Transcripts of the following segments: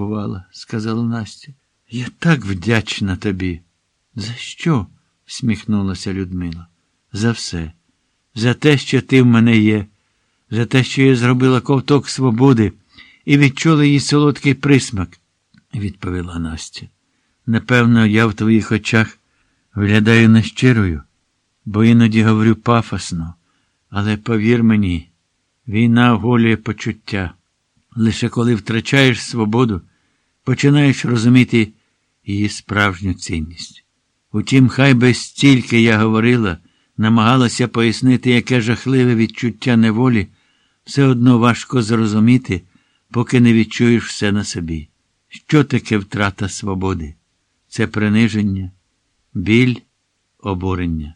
бувала, сказала Настя. Я так вдячна тобі. За що? всміхнулася Людмила. За все. За те, що ти в мене є, за те, що я зробила ковток свободи і відчула її солодкий присмак, відповіла Настя. Напевно, я в твоїх очах виглядаю нещирою, бо іноді говорю пафосно, але повір мені, війна оголює почуття. Лише коли втрачаєш свободу, починаєш розуміти її справжню цінність. Утім, хай би стільки я говорила, намагалася пояснити, яке жахливе відчуття неволі, все одно важко зрозуміти, поки не відчуєш все на собі. Що таке втрата свободи? Це приниження, біль, обурення.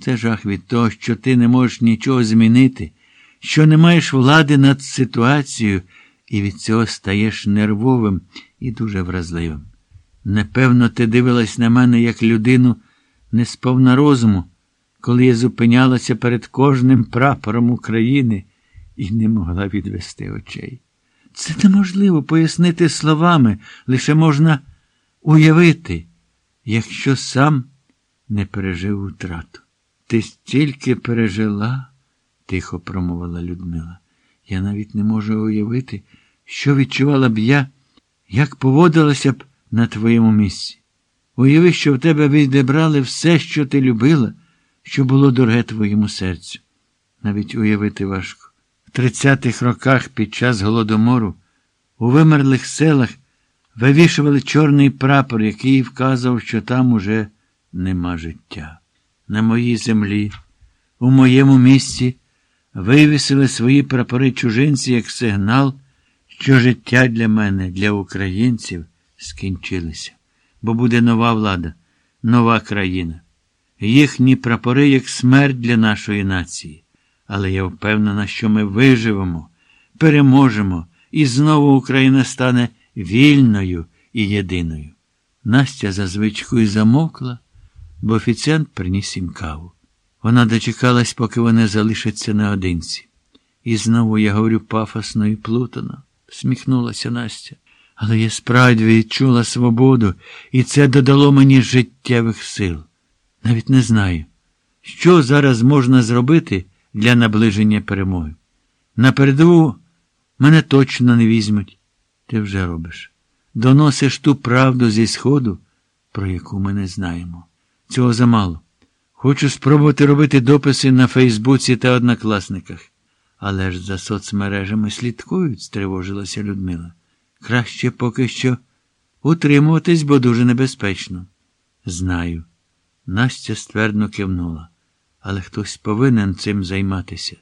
Це жах від того, що ти не можеш нічого змінити, що не маєш влади над ситуацією, і від цього стаєш нервовим і дуже вразливим. Непевно, ти дивилась на мене як людину не сповна розуму, коли я зупинялася перед кожним прапором України і не могла відвести очей. Це неможливо пояснити словами, лише можна уявити, якщо сам не пережив утрату. Ти стільки пережила, тихо промовила Людмила. Я навіть не можу уявити, що відчувала б я, як поводилася б на твоєму місці. Уяви, що в тебе відібрали все, що ти любила, що було дороге твоєму серцю. Навіть уявити важко. В тридцятих роках під час голодомору у вимерлих селах вивішували чорний прапор, який вказував, що там уже нема життя. На моїй землі, у моєму місці, вивісили свої прапори чужинці як сигнал, що життя для мене, для українців скінчилося, бо буде нова влада, нова країна. Їхні прапори як смерть для нашої нації. Але я впевнена, що ми виживемо, переможемо, і знову Україна стане вільною і єдиною. Настя за звичкою замовкла, бо офіціант приніс їм каву. Вона дочекалась, поки вони залишаться наодинці. І знову я говорю пафосно і плутано, всміхнулася Настя. Але я справді відчула свободу, і це додало мені життєвих сил. Навіть не знаю, що зараз можна зробити для наближення перемоги. На мене точно не візьмуть. Ти вже робиш. Доносиш ту правду зі Сходу, про яку ми не знаємо. Цього замало. Хочу спробувати робити дописи на Фейсбуці та однокласниках. Але ж за соцмережами слідкують, стривожилася Людмила. Краще поки що утримуватись, бо дуже небезпечно. Знаю. Настя ствердно кивнула. Але хтось повинен цим займатися.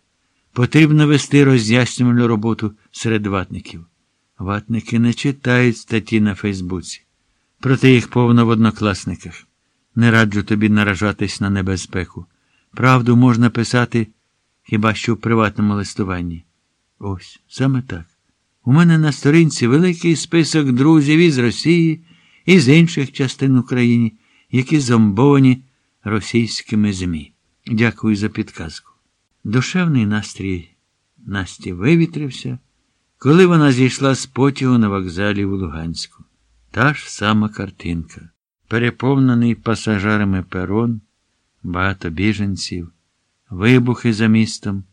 Потрібно вести роз'яснювальну роботу серед ватників. Ватники не читають статті на Фейсбуці. Проте їх повно в однокласниках. Не раджу тобі наражатись на небезпеку. Правду можна писати хіба що в приватному листуванні. Ось, саме так. У мене на сторінці великий список друзів із Росії і з інших частин України, які зомбовані російськими ЗМІ. Дякую за підказку. Душевний настрій Насті вивітрився, коли вона зійшла з потягу на вокзалі в Луганську. Та ж сама картинка. Переповнений пасажирами перон, багато біженців, вибухи за містом,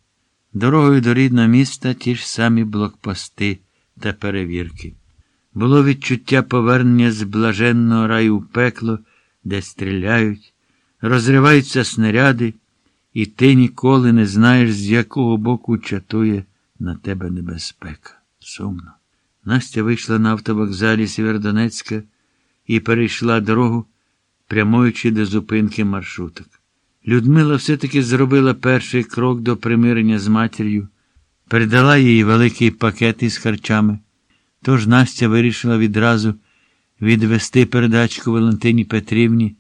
дорогою до рідного міста ті ж самі блокпости та перевірки. Було відчуття повернення з блаженного раю в пекло, де стріляють, розриваються снаряди, і ти ніколи не знаєш, з якого боку чатує на тебе небезпека. Сумно. Настя вийшла на автовокзалі Сєвєродонецька і перейшла дорогу, прямуючи до зупинки маршруток. Людмила все-таки зробила перший крок до примирення з матір'ю, передала їй великий пакет із харчами. Тож Настя вирішила відразу відвести передачку Валентині Петрівні,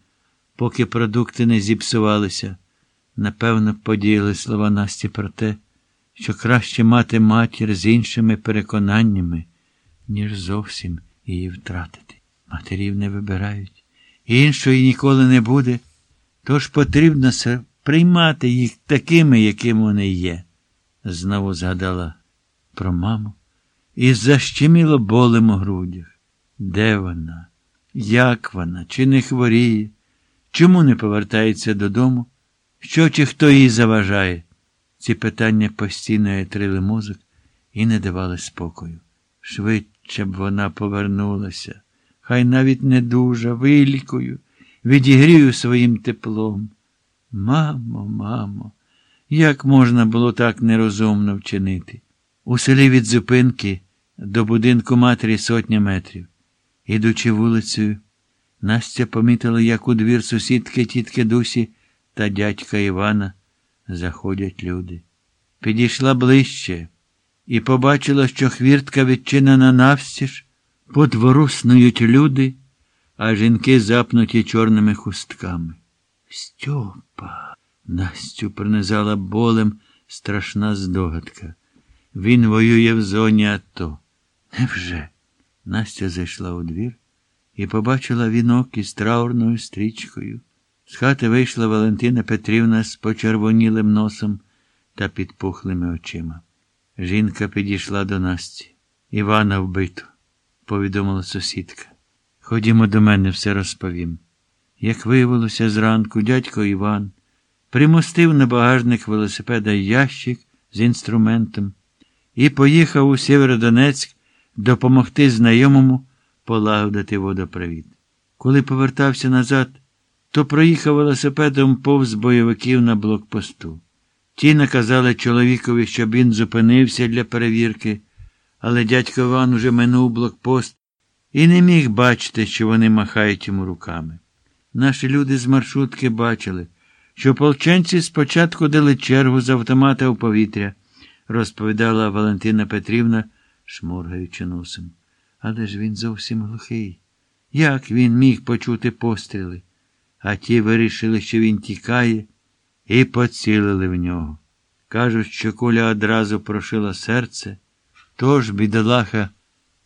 поки продукти не зіпсувалися. Напевно, подіяли слова Насті про те, що краще мати матір з іншими переконаннями, ніж зовсім її втратити. Матерів не вибирають. Іншої ніколи не буде, тож потрібно приймати їх такими, якими вони є. Знову згадала про маму і защеміло болем у грудях. Де вона? Як вона? Чи не хворіє? Чому не повертається додому? Що чи хто їй заважає? Ці питання постійно ятрили мозок і не давали спокою. Швидше б вона повернулася, хай навіть не дуже, вилікую, відігрію своїм теплом. Мамо, мамо, як можна було так нерозумно вчинити? У селі від зупинки до будинку матері сотня метрів. Ідучи вулицею, Настя помітила, як у двір сусідки тітки Дусі та дядька Івана заходять люди. Підійшла ближче і побачила, що хвіртка відчинена навстіж, по двору снують люди, а жінки запнуті чорними хустками. Стьопа. Настю принизала болем страшна здогадка. Він воює в зоні АТО. Невже? Настя зайшла у двір і побачила вінок із траурною стрічкою. З хати вийшла Валентина Петрівна з почервонілим носом та підпухлими очима. Жінка підійшла до Насті. Івана вбито, повідомила сусідка. Ходімо до мене, все розповім. Як виявилося зранку, дядько Іван примостив на багажник велосипеда ящик з інструментом і поїхав у Сєвєродонецьк допомогти знайомому полагодити водопровід. Коли повертався назад, то проїхав велосипедом повз бойовиків на блокпосту. Ті наказали чоловікові, щоб він зупинився для перевірки, але дядько Іван уже минув блокпост і не міг бачити, що вони махають йому руками. Наші люди з маршрутки бачили, що полченці спочатку дали чергу з автомата у повітря, розповідала Валентина Петрівна, шморгаючи носом. Але ж він зовсім глухий. Як він міг почути постріли? А ті вирішили, що він тікає, і поцілили в нього. Кажуть, що куля одразу прошила серце, тож бідолаха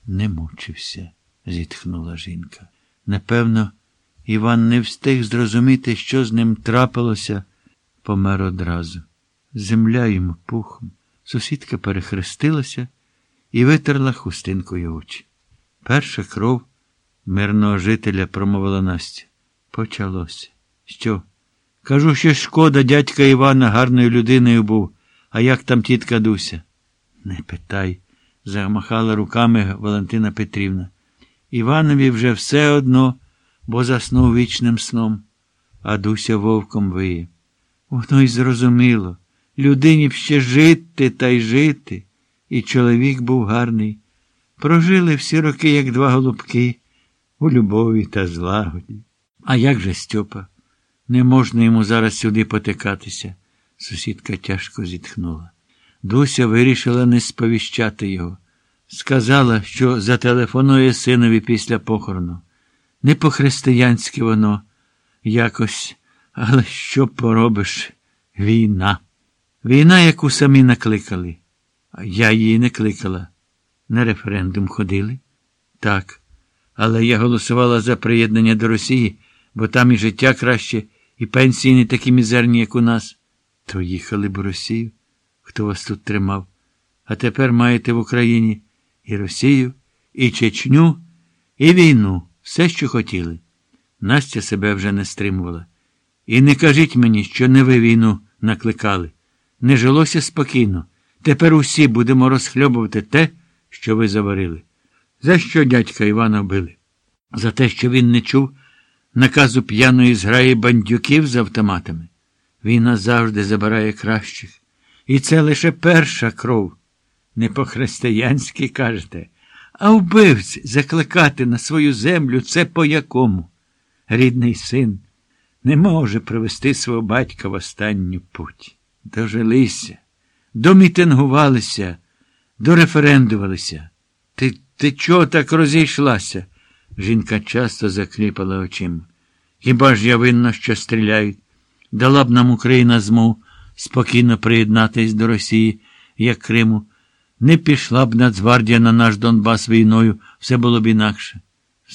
не мучився, зітхнула жінка. Напевно, Іван не встиг зрозуміти, що з ним трапилося, помер одразу. Земля йому пухом. Сусідка перехрестилася і витерла хустинкою очі. Перша кров мирного жителя промовила Настя. Почалося. Що? Кажу, що шкода, дядька Івана гарною людиною був, а як там тітка Дуся? Не питай, замахала руками Валентина Петрівна. Іванові вже все одно, бо заснув вічним сном, а Дуся вовком виє. Воно й зрозуміло. Людині б ще жити та й жити. І чоловік був гарний. Прожили всі роки, як два голубки, у любові та злагоді. А як же Стьопа? Не можна йому зараз сюди потикатися. Сусідка тяжко зітхнула. Дуся вирішила не сповіщати його. Сказала, що зателефонує синові після похорону. Не по-християнськи воно якось, але що поробиш? Війна. Війна, яку самі накликали. А я її не кликала. На референдум ходили? Так. Але я голосувала за приєднання до Росії, бо там і життя краще, і пенсії не такі мізерні, як у нас. То їхали б у Росію. Хто вас тут тримав? А тепер маєте в Україні і Росію, і Чечню, і війну, все, що хотіли. Настя себе вже не стримувала. І не кажіть мені, що не ви війну накликали. Не жилося спокійно. Тепер усі будемо розхльобувати те, що ви заварили. За що дядька Івана вбили? За те, що він не чув наказу п'яної зграї бандюків з автоматами. Війна завжди забирає кращих. І це лише перша кров. Не по-християнськи кажете, а вбивць закликати на свою землю це по якому? Рідний син не може привести свого батька в останню путь. Дожилися, домітингувалися, дореферендувалися. Ти ти чого так розійшлася? Жінка часто закліпала очима. Хіба ж я винна, що стріляють? Дала б нам Україна змов спокійно приєднатись до Росії, як Криму. Не пішла б Нацгвардія на наш Донбас війною, все було б інакше.